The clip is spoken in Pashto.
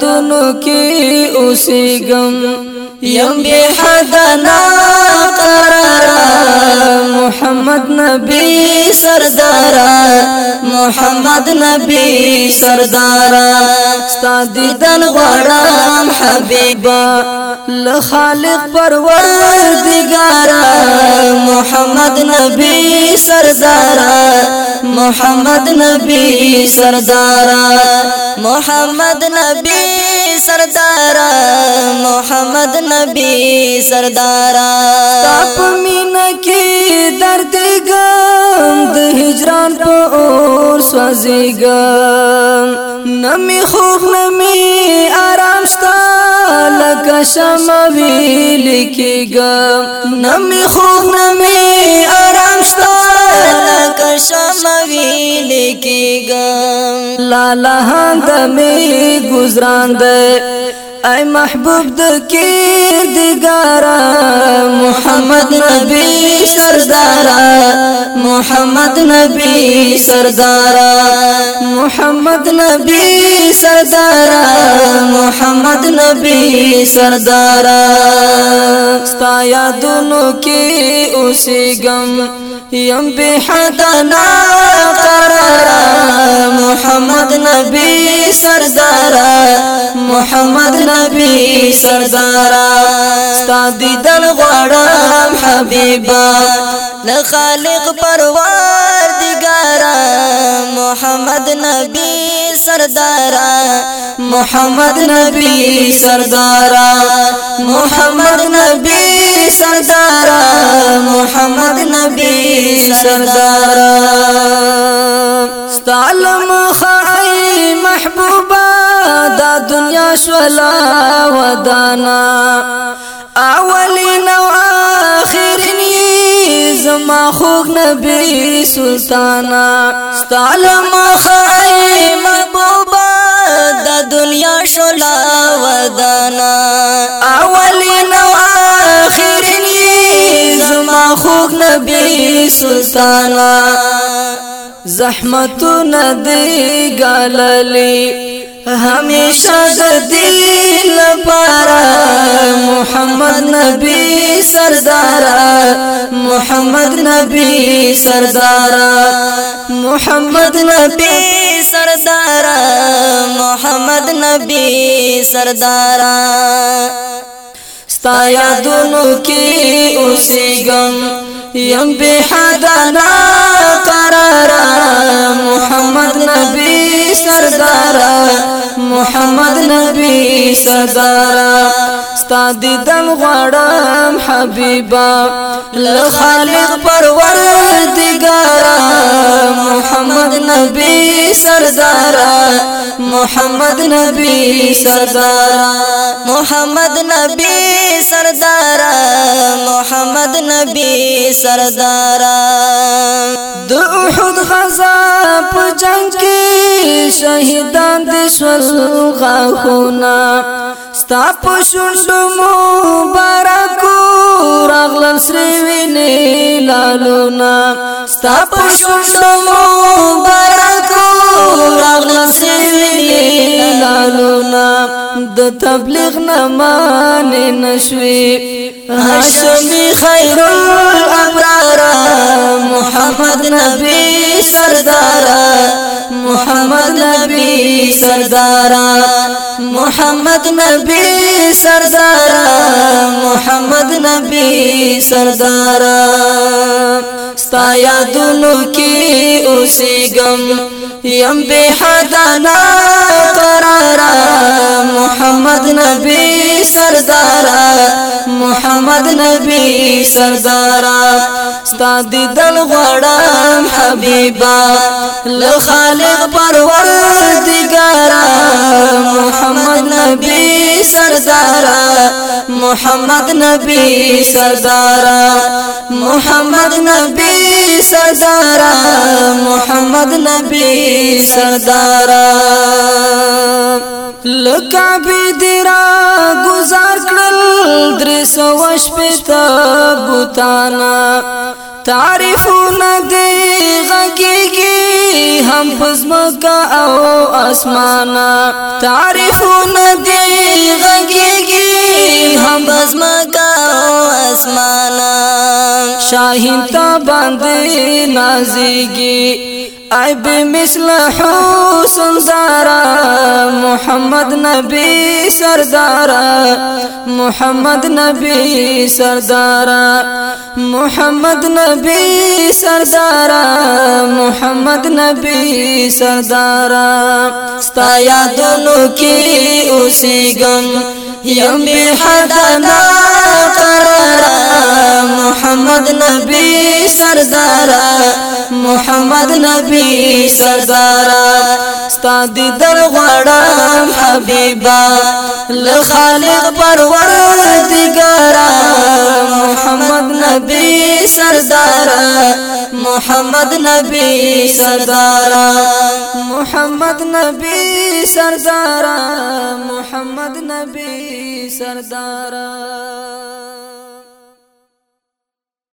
دونوں کی اسی گم یم بے حد قرارا محمد نبی سردارا محمد نبی سردارا ستا دیدن غرام حبیبا لخالق پر محمد نبی سردارا محمد نبی سردارا محمد نبی سردارا محمد نبی سردارا تاپ مین کی درد ہجران اور سوزی گم نمی خوب نمی آرام سال کشمک گم نمی خوب نمی آرام دار شموی لکی گم لالا ہاند می گزران دے اے محبوب دکیر دگارا محمد نبی سردارا محمد نبی سردارا محمد نبی سردارا محمد نبی سردارا ستا یادونو کې اوسېګم یم بی حدنا قرارا محمد نبی سردارا محمد نبی سردارا ستا دیدن غوارم حبیبا لخالق پرو سردارا محمد نبی سردارا محمد نبی سردارا محمد نبی سردارا محمد نبی سردارا خائی محبوبا دا دنیا شولا ودانا اولین و زما خوږ نبی سلطانا ستال مخای محبوبا د دنیا شولا ودانا اولین او آخرین زما خوږ نبی سلطانا زحمت ندی گاللی ہمیشہ دل پارا محمد نبی سردارا محمد نبی سردارا محمد نبی سردارا محمد نبی سردارا دونوں کی اسی گم یم بی حدانا قرارا محمد نبی سردارا محمد نبی صدارا ستا دیدن غړم حبیبا لخالق پرور دیګارا محمد نبی سردارا محمد نبی سردارا محمد نبی سردارا محمد نبی سردارا د احد غزا په جنگ کې شهیدان دې سول غاخونا ستا په شوندو مبارک راغلل سری ویني لالونا ستا په شوندو مبارک راغلل سری ویني لالونا د تبلیغ نه مان نشوي هاشمي خير الابرار محمد نبي سردار محمد نبی سردارا محمد نبی سردارا محمد نبی سردارا ستا یادونو کې اوسېګم يم به حدانا قرارا محمد نبی سردارا محمد نبی سردارا ستا دي دل غړا حبیبا لخالق پروردگارا محمد نبي سردارا محمد نبي سردارا محمد نبي سردارا محمد نبي سردارا لکعبی دیرا گزار کرل درس وش پیتا بوتانا تعرفون دي ز گی ہم خسم گا او آسمان تاریخی زگے گی ہم بسم گا او آسمان شاہین تا بندی نزگی عیب مثل حسن زارا محمد نبی سردارا محمد نبی سردارا محمد نبی سردارا محمد نبی سردارا ستا یادونو کې اوسېګم یم به حدنا قرارا محمد نبی سردارا محمد نبی سردارا ستا در غړم حبیبا لخالق پرور دیګارا محمد نبی سردارا محمد نبی سردارا محمد نبی سردارا محمد نبی سردارا